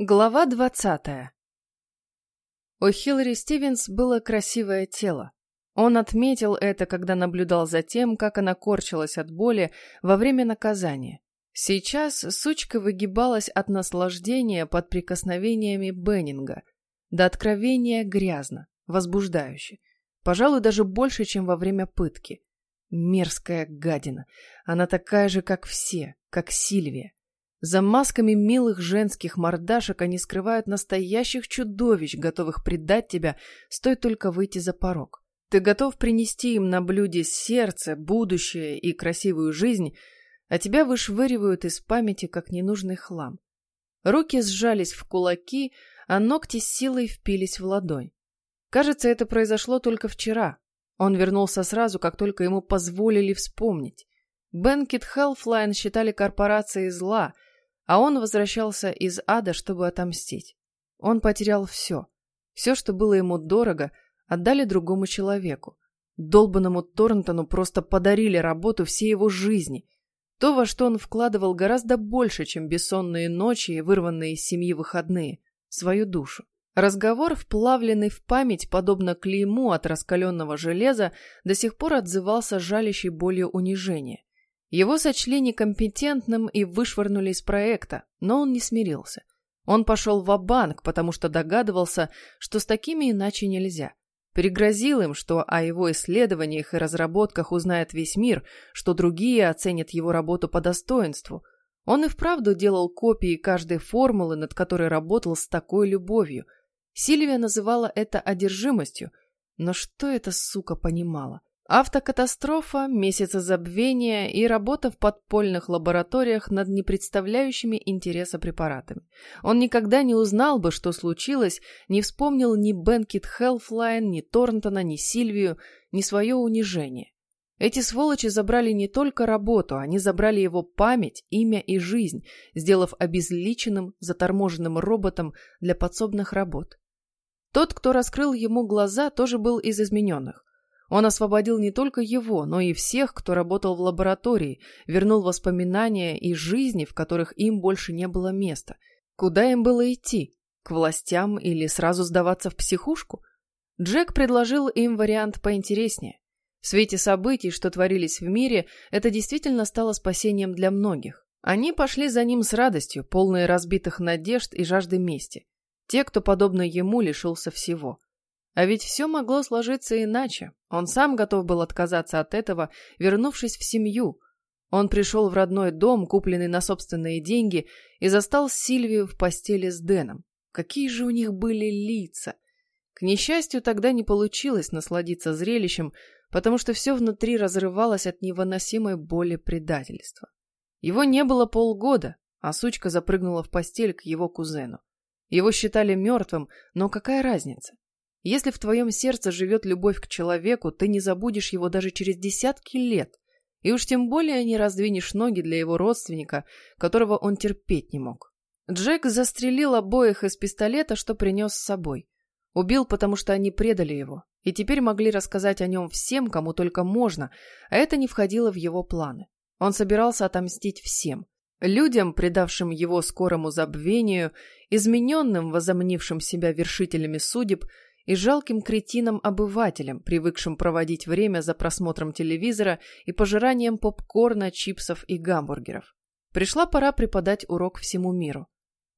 Глава двадцатая. У Хиллари Стивенс было красивое тело. Он отметил это, когда наблюдал за тем, как она корчилась от боли во время наказания. Сейчас сучка выгибалась от наслаждения под прикосновениями Беннинга. До откровения грязно, возбуждающе. Пожалуй, даже больше, чем во время пытки. Мерзкая гадина. Она такая же, как все, как Сильвия. За масками милых женских мордашек они скрывают настоящих чудовищ, готовых предать тебя, стоит только выйти за порог. Ты готов принести им на блюде сердце, будущее и красивую жизнь, а тебя вышвыривают из памяти, как ненужный хлам. Руки сжались в кулаки, а ногти силой впились в ладонь. Кажется, это произошло только вчера. Он вернулся сразу, как только ему позволили вспомнить. Бенкет Хелфлайн считали корпорацией зла — а он возвращался из ада, чтобы отомстить. Он потерял все. Все, что было ему дорого, отдали другому человеку. Долбанному Торнтону просто подарили работу всей его жизни. То, во что он вкладывал гораздо больше, чем бессонные ночи и вырванные из семьи выходные. Свою душу. Разговор, вплавленный в память, подобно клейму от раскаленного железа, до сих пор отзывался жалящей болью унижения. Его сочли некомпетентным и вышвырнули из проекта, но он не смирился. Он пошел в банк потому что догадывался, что с такими иначе нельзя. Пригрозил им, что о его исследованиях и разработках узнает весь мир, что другие оценят его работу по достоинству. Он и вправду делал копии каждой формулы, над которой работал с такой любовью. Сильвия называла это одержимостью, но что эта сука понимала? Автокатастрофа, месяцы забвения и работа в подпольных лабораториях над непредставляющими интереса препаратами. Он никогда не узнал бы, что случилось, не вспомнил ни Бенкет Хелфлайн, ни Торнтона, ни Сильвию, ни свое унижение. Эти сволочи забрали не только работу, они забрали его память, имя и жизнь, сделав обезличенным, заторможенным роботом для подсобных работ. Тот, кто раскрыл ему глаза, тоже был из измененных. Он освободил не только его, но и всех, кто работал в лаборатории, вернул воспоминания и жизни, в которых им больше не было места. Куда им было идти? К властям или сразу сдаваться в психушку? Джек предложил им вариант поинтереснее. В свете событий, что творились в мире, это действительно стало спасением для многих. Они пошли за ним с радостью, полные разбитых надежд и жажды мести. Те, кто, подобно ему, лишился всего. А ведь все могло сложиться иначе. Он сам готов был отказаться от этого, вернувшись в семью. Он пришел в родной дом, купленный на собственные деньги, и застал Сильвию в постели с Дэном. Какие же у них были лица! К несчастью, тогда не получилось насладиться зрелищем, потому что все внутри разрывалось от невыносимой боли предательства. Его не было полгода, а сучка запрыгнула в постель к его кузену. Его считали мертвым, но какая разница? Если в твоем сердце живет любовь к человеку, ты не забудешь его даже через десятки лет, и уж тем более не раздвинешь ноги для его родственника, которого он терпеть не мог. Джек застрелил обоих из пистолета, что принес с собой. Убил, потому что они предали его, и теперь могли рассказать о нем всем, кому только можно, а это не входило в его планы. Он собирался отомстить всем. Людям, предавшим его скорому забвению, измененным, возомнившим себя вершителями судеб, и жалким кретином-обывателем, привыкшим проводить время за просмотром телевизора и пожиранием попкорна, чипсов и гамбургеров. Пришла пора преподать урок всему миру.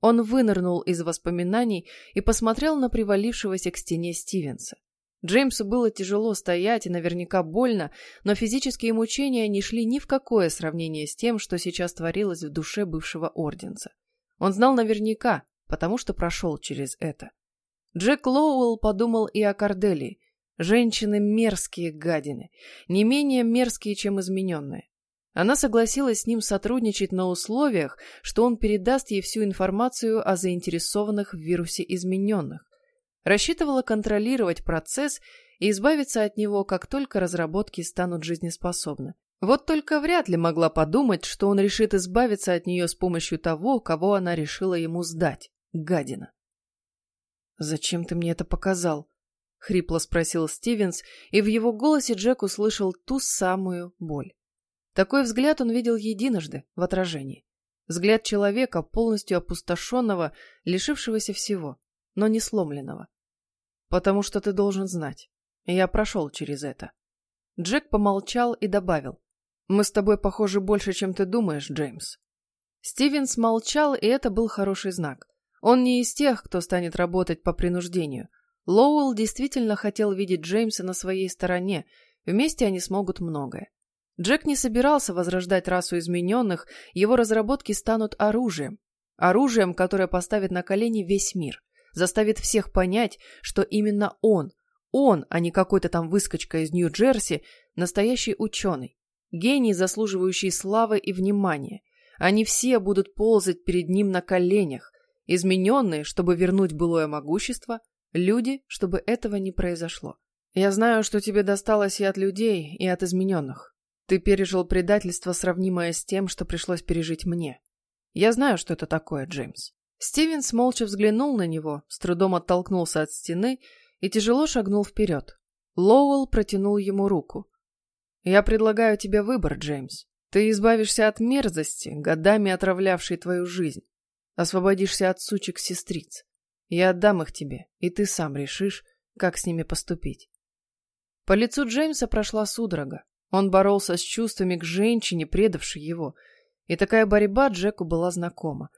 Он вынырнул из воспоминаний и посмотрел на привалившегося к стене Стивенса. Джеймсу было тяжело стоять и наверняка больно, но физические мучения не шли ни в какое сравнение с тем, что сейчас творилось в душе бывшего орденца. Он знал наверняка, потому что прошел через это. Джек Лоуэлл подумал и о Корделии. Женщины мерзкие гадины, не менее мерзкие, чем измененные. Она согласилась с ним сотрудничать на условиях, что он передаст ей всю информацию о заинтересованных в вирусе измененных. Рассчитывала контролировать процесс и избавиться от него, как только разработки станут жизнеспособны. Вот только вряд ли могла подумать, что он решит избавиться от нее с помощью того, кого она решила ему сдать. Гадина. «Зачем ты мне это показал?» — хрипло спросил Стивенс, и в его голосе Джек услышал ту самую боль. Такой взгляд он видел единожды в отражении. Взгляд человека, полностью опустошенного, лишившегося всего, но не сломленного. «Потому что ты должен знать. Я прошел через это». Джек помолчал и добавил. «Мы с тобой похожи больше, чем ты думаешь, Джеймс». Стивенс молчал, и это был хороший знак. Он не из тех, кто станет работать по принуждению. Лоуэлл действительно хотел видеть Джеймса на своей стороне. Вместе они смогут многое. Джек не собирался возрождать расу измененных, его разработки станут оружием. Оружием, которое поставит на колени весь мир. Заставит всех понять, что именно он, он, а не какой-то там выскочка из Нью-Джерси, настоящий ученый. Гений, заслуживающий славы и внимания. Они все будут ползать перед ним на коленях, измененные, чтобы вернуть былое могущество, люди, чтобы этого не произошло. Я знаю, что тебе досталось и от людей, и от измененных. Ты пережил предательство, сравнимое с тем, что пришлось пережить мне. Я знаю, что это такое, Джеймс. Стивенс молча взглянул на него, с трудом оттолкнулся от стены и тяжело шагнул вперед. Лоуэлл протянул ему руку. «Я предлагаю тебе выбор, Джеймс. Ты избавишься от мерзости, годами отравлявшей твою жизнь. Освободишься от сучек-сестриц. Я отдам их тебе, и ты сам решишь, как с ними поступить. По лицу Джеймса прошла судорога. Он боролся с чувствами к женщине, предавшей его. И такая борьба Джеку была знакома.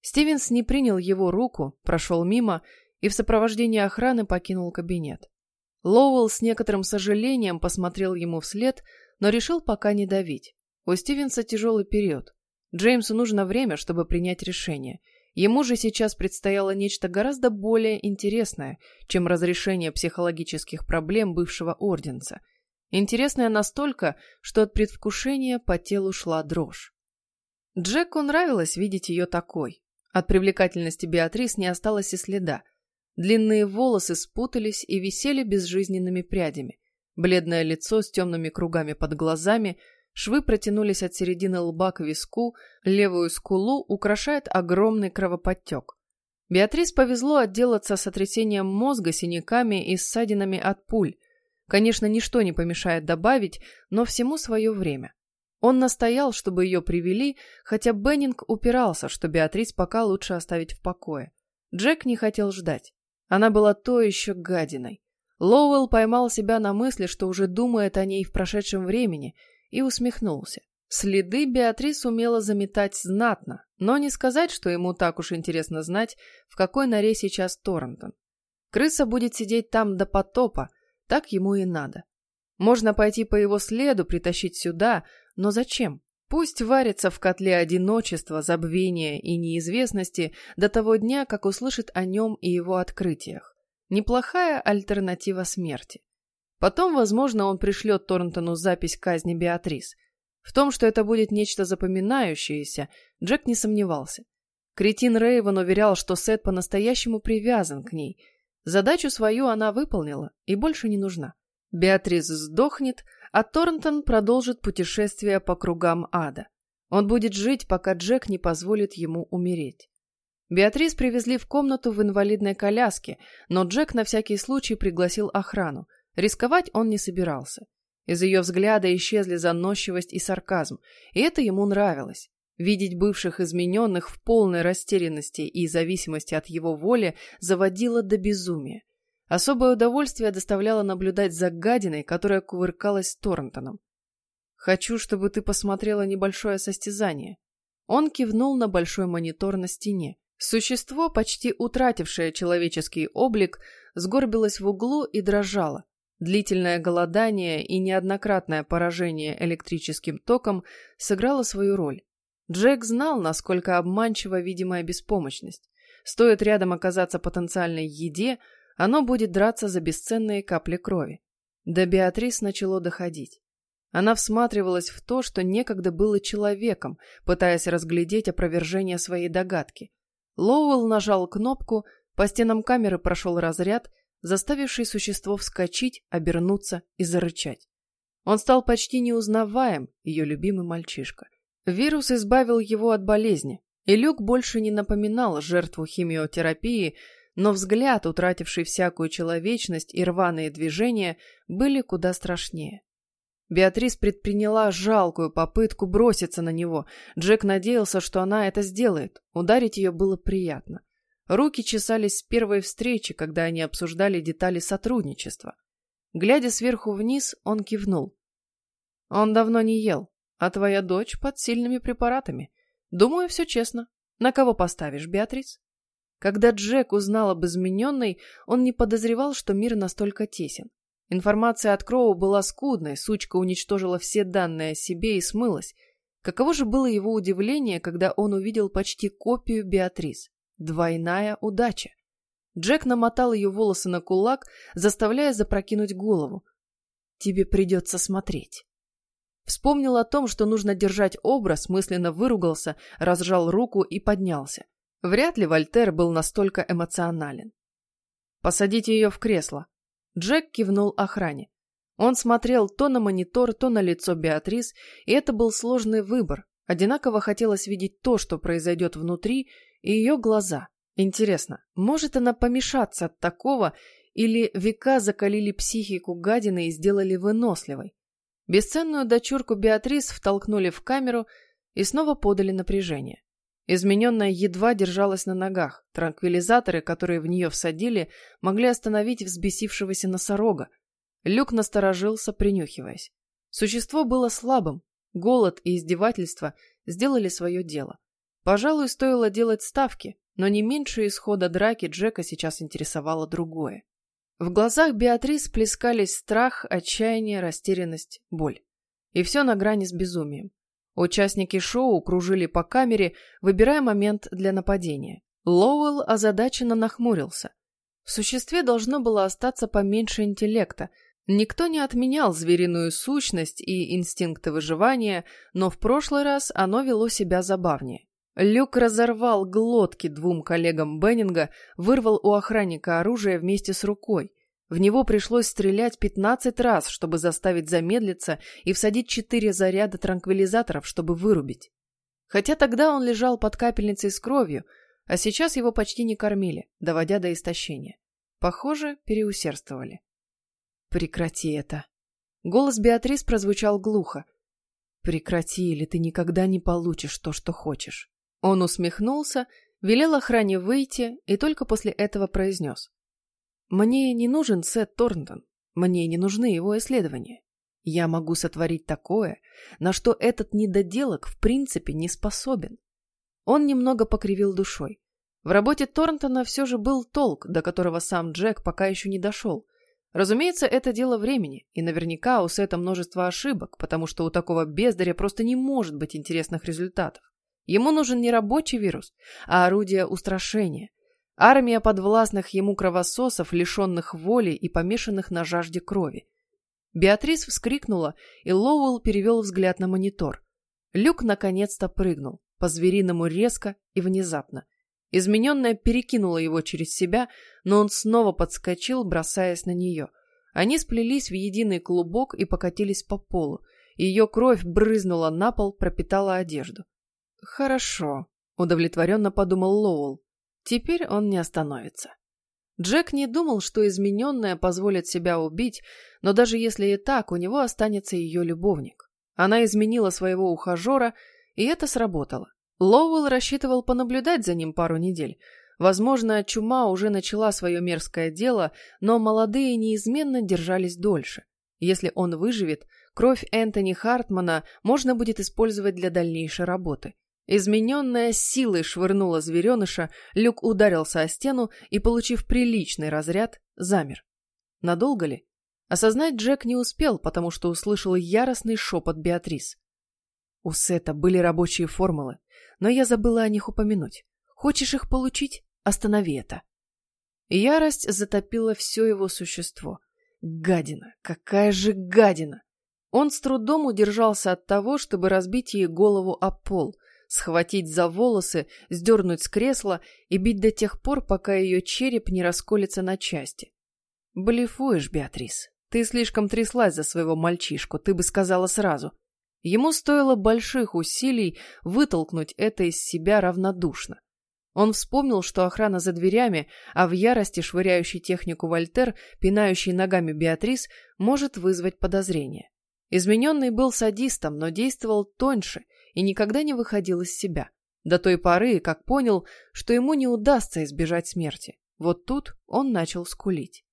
Стивенс не принял его руку, прошел мимо и в сопровождении охраны покинул кабинет. Лоуэлл с некоторым сожалением посмотрел ему вслед, но решил пока не давить. У Стивенса тяжелый период. Джеймсу нужно время, чтобы принять решение. Ему же сейчас предстояло нечто гораздо более интересное, чем разрешение психологических проблем бывшего орденца. Интересное настолько, что от предвкушения по телу шла дрожь. Джеку нравилось видеть ее такой. От привлекательности Беатрис не осталось и следа. Длинные волосы спутались и висели безжизненными прядями. Бледное лицо с темными кругами под глазами – Швы протянулись от середины лба к виску, левую скулу украшает огромный кровоподтек. Беатрис повезло отделаться сотрясением мозга, синяками и ссадинами от пуль. Конечно, ничто не помешает добавить, но всему свое время. Он настоял, чтобы ее привели, хотя Беннинг упирался, что Беатрис пока лучше оставить в покое. Джек не хотел ждать. Она была то еще гадиной. Лоуэлл поймал себя на мысли, что уже думает о ней в прошедшем времени – и усмехнулся. Следы Беатрис умела заметать знатно, но не сказать, что ему так уж интересно знать, в какой норе сейчас Торрентон. Крыса будет сидеть там до потопа, так ему и надо. Можно пойти по его следу, притащить сюда, но зачем? Пусть варится в котле одиночества, забвения и неизвестности до того дня, как услышит о нем и его открытиях. Неплохая альтернатива смерти. Потом, возможно, он пришлет Торнтону запись казни Беатрис. В том, что это будет нечто запоминающееся, Джек не сомневался. Кретин Рейвен уверял, что Сет по-настоящему привязан к ней. Задачу свою она выполнила и больше не нужна. Беатрис сдохнет, а Торнтон продолжит путешествие по кругам ада. Он будет жить, пока Джек не позволит ему умереть. Беатрис привезли в комнату в инвалидной коляске, но Джек на всякий случай пригласил охрану – Рисковать он не собирался. Из ее взгляда исчезли заносчивость и сарказм, и это ему нравилось. Видеть бывших измененных в полной растерянности и зависимости от его воли заводило до безумия. Особое удовольствие доставляло наблюдать за гадиной, которая кувыркалась с Торнтоном. «Хочу, чтобы ты посмотрела небольшое состязание». Он кивнул на большой монитор на стене. Существо, почти утратившее человеческий облик, сгорбилось в углу и дрожало. Длительное голодание и неоднократное поражение электрическим током сыграло свою роль. Джек знал, насколько обманчива видимая беспомощность. Стоит рядом оказаться потенциальной еде, оно будет драться за бесценные капли крови. До Беатрис начало доходить. Она всматривалась в то, что некогда было человеком, пытаясь разглядеть опровержение своей догадки. Лоуэлл нажал кнопку, по стенам камеры прошел разряд, заставивший существо вскочить, обернуться и зарычать. Он стал почти неузнаваем, ее любимый мальчишка. Вирус избавил его от болезни, и Люк больше не напоминал жертву химиотерапии, но взгляд, утративший всякую человечность и рваные движения, были куда страшнее. Беатрис предприняла жалкую попытку броситься на него. Джек надеялся, что она это сделает. Ударить ее было приятно. Руки чесались с первой встречи, когда они обсуждали детали сотрудничества. Глядя сверху вниз, он кивнул. Он давно не ел, а твоя дочь под сильными препаратами. Думаю, все честно. На кого поставишь, Беатрис? Когда Джек узнал об измененной, он не подозревал, что мир настолько тесен. Информация от Кроу была скудной, сучка уничтожила все данные о себе и смылась. Каково же было его удивление, когда он увидел почти копию Беатрис. Двойная удача. Джек намотал ее волосы на кулак, заставляя запрокинуть голову. «Тебе придется смотреть». Вспомнил о том, что нужно держать образ, мысленно выругался, разжал руку и поднялся. Вряд ли Вольтер был настолько эмоционален. «Посадите ее в кресло», Джек кивнул охране. Он смотрел то на монитор, то на лицо Беатрис, и это был сложный выбор. Одинаково хотелось видеть то, что произойдет внутри, и ее глаза. Интересно, может она помешаться от такого, или века закалили психику гадины и сделали выносливой? Бесценную дочурку Беатрис втолкнули в камеру и снова подали напряжение. Измененная едва держалась на ногах. Транквилизаторы, которые в нее всадили, могли остановить взбесившегося носорога. Люк насторожился, принюхиваясь. Существо было слабым. Голод и издевательство сделали свое дело. Пожалуй, стоило делать ставки, но не меньше исхода драки Джека сейчас интересовало другое. В глазах Беатрис плескались страх, отчаяние, растерянность, боль. И все на грани с безумием. Участники шоу кружили по камере, выбирая момент для нападения. Лоуэлл озадаченно нахмурился. В существе должно было остаться поменьше интеллекта. Никто не отменял звериную сущность и инстинкты выживания, но в прошлый раз оно вело себя забавнее. Люк разорвал глотки двум коллегам Беннинга, вырвал у охранника оружие вместе с рукой. В него пришлось стрелять 15 раз, чтобы заставить замедлиться и всадить четыре заряда транквилизаторов, чтобы вырубить. Хотя тогда он лежал под капельницей с кровью, а сейчас его почти не кормили, доводя до истощения. Похоже, переусердствовали. «Прекрати это!» Голос Беатрис прозвучал глухо. «Прекрати, или ты никогда не получишь то, что хочешь». Он усмехнулся, велел охране выйти и только после этого произнес. Мне не нужен Сет Торнтон. Мне не нужны его исследования. Я могу сотворить такое, на что этот недоделок в принципе не способен. Он немного покривил душой. В работе Торнтона все же был толк, до которого сам Джек пока еще не дошел. Разумеется, это дело времени, и наверняка у Сета множество ошибок, потому что у такого бездаря просто не может быть интересных результатов. Ему нужен не рабочий вирус, а орудие устрашения – Армия подвластных ему кровососов, лишенных воли и помешанных на жажде крови. Беатрис вскрикнула, и Лоуэлл перевел взгляд на монитор. Люк наконец-то прыгнул, по-звериному резко и внезапно. Измененная перекинула его через себя, но он снова подскочил, бросаясь на нее. Они сплелись в единый клубок и покатились по полу. Ее кровь брызнула на пол, пропитала одежду. «Хорошо», — удовлетворенно подумал Лоуэлл. Теперь он не остановится. Джек не думал, что измененная позволит себя убить, но даже если и так, у него останется ее любовник. Она изменила своего ухажера, и это сработало. Лоуэлл рассчитывал понаблюдать за ним пару недель. Возможно, чума уже начала свое мерзкое дело, но молодые неизменно держались дольше. Если он выживет, кровь Энтони Хартмана можно будет использовать для дальнейшей работы. Измененная силой швырнула звереныша, люк ударился о стену и, получив приличный разряд, замер. Надолго ли? Осознать Джек не успел, потому что услышал яростный шепот Беатрис. У Сета были рабочие формулы, но я забыла о них упомянуть. Хочешь их получить? Останови это. Ярость затопила все его существо. Гадина! Какая же гадина! Он с трудом удержался от того, чтобы разбить ей голову о пол — схватить за волосы, сдернуть с кресла и бить до тех пор, пока ее череп не расколется на части. «Блефуешь, Беатрис. Ты слишком тряслась за своего мальчишку, ты бы сказала сразу». Ему стоило больших усилий вытолкнуть это из себя равнодушно. Он вспомнил, что охрана за дверями, а в ярости швыряющий технику Вольтер, пинающий ногами Беатрис, может вызвать подозрение. Измененный был садистом, но действовал тоньше и никогда не выходил из себя. До той поры, как понял, что ему не удастся избежать смерти. Вот тут он начал скулить.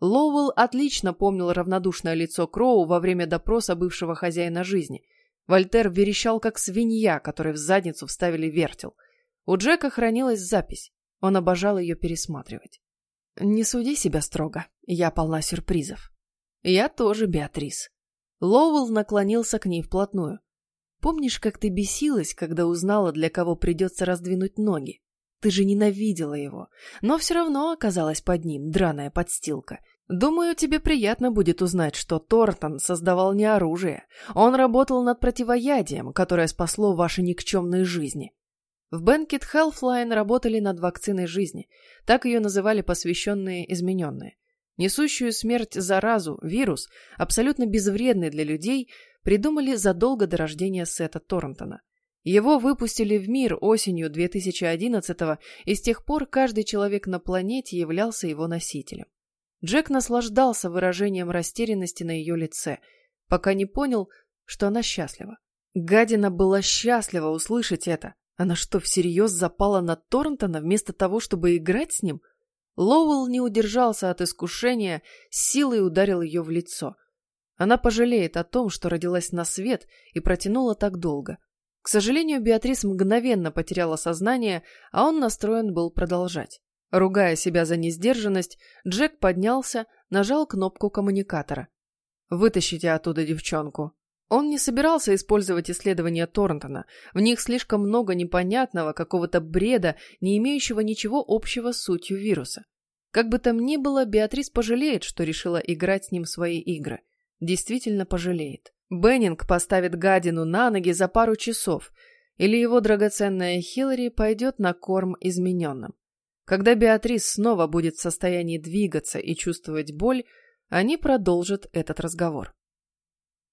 Лоуэлл отлично помнил равнодушное лицо Кроу во время допроса бывшего хозяина жизни. Вольтер верещал, как свинья, которой в задницу вставили вертел. У Джека хранилась запись. Он обожал ее пересматривать. «Не суди себя строго. Я полна сюрпризов». «Я тоже, Беатрис». Лоуэлл наклонился к ней вплотную. «Помнишь, как ты бесилась, когда узнала, для кого придется раздвинуть ноги? Ты же ненавидела его, но все равно оказалась под ним, драная подстилка. Думаю, тебе приятно будет узнать, что Тортон создавал не оружие. Он работал над противоядием, которое спасло ваши никчемные жизни. В Бенкет Хелфлайн работали над вакциной жизни. Так ее называли посвященные измененные. Несущую смерть заразу, вирус, абсолютно безвредный для людей, придумали задолго до рождения Сета Торнтона. Его выпустили в мир осенью 2011-го, и с тех пор каждый человек на планете являлся его носителем. Джек наслаждался выражением растерянности на ее лице, пока не понял, что она счастлива. Гадина была счастлива услышать это. Она что, всерьез запала на Торнтона вместо того, чтобы играть с ним? Лоуэлл не удержался от искушения, силой ударил ее в лицо. Она пожалеет о том, что родилась на свет и протянула так долго. К сожалению, Беатрис мгновенно потеряла сознание, а он настроен был продолжать. Ругая себя за несдержанность, Джек поднялся, нажал кнопку коммуникатора. «Вытащите оттуда девчонку». Он не собирался использовать исследования Торнтона. В них слишком много непонятного, какого-то бреда, не имеющего ничего общего с сутью вируса. Как бы там ни было, Беатрис пожалеет, что решила играть с ним свои игры. Действительно пожалеет. Беннинг поставит гадину на ноги за пару часов, или его драгоценная Хиллари пойдет на корм измененным. Когда Беатрис снова будет в состоянии двигаться и чувствовать боль, они продолжат этот разговор.